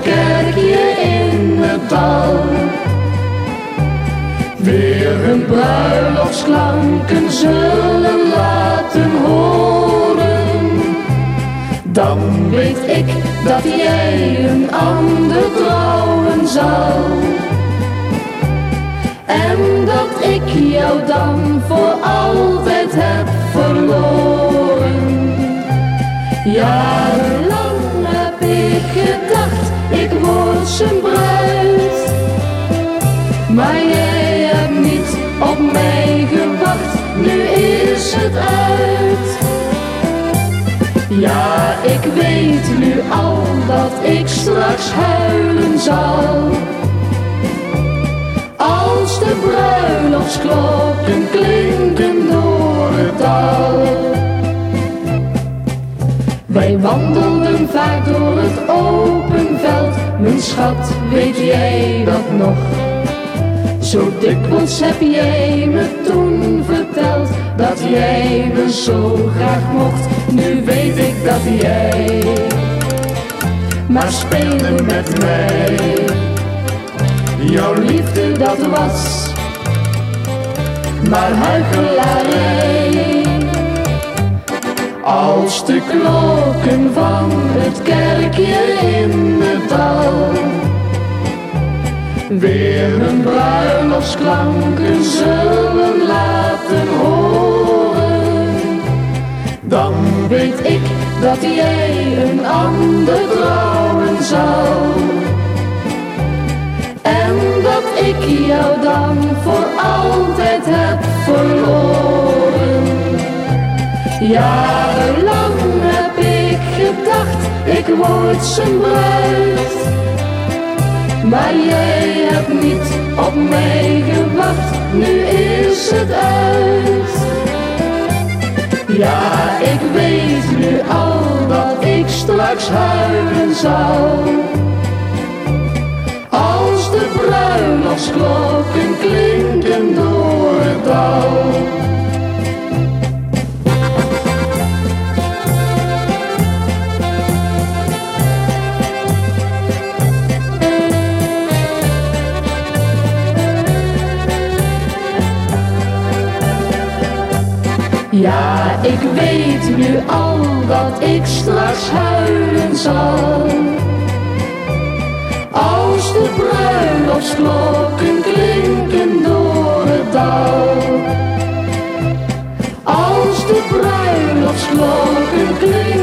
kerkje in het dal. Weer hun bruiloftsklanken zullen laten horen. Dan weet ik dat jij een ander trouwen zal. En dat ik jou dan voor altijd heb verloren. Jarenlang heb ik gedacht, ik word zijn bruid. Maar jij hebt niet op mij gewacht, nu is het uit. Ja, ik weet nu al dat ik straks huilen zal. Als de bruiloftsklokken wandelden vaak door het open veld, mijn schat, weet jij dat nog? Zo dikwijls heb jij me toen verteld dat jij me zo graag mocht. Nu weet ik dat jij maar speelde met mij. Jouw liefde dat was maar huichelarij. Als de klokken van het kerkje in het dal weer hun bruiloftsklanken zullen laten horen, dan weet ik dat jij een ander trouwen zal. En dat ik jou dan voor altijd heb verloren. Jarenlang heb ik gedacht, ik word zijn bruid. Maar jij hebt niet op mij gewacht, nu is het uit. Ja, ik weet nu al dat ik straks huilen zal. Als de bruiloftsklokken klinken door het dal. Ja, ik weet nu al dat ik straks huilen zal. Als de bruiloftsklokken klinken door het dal. Als de bruiloftsklokken klinken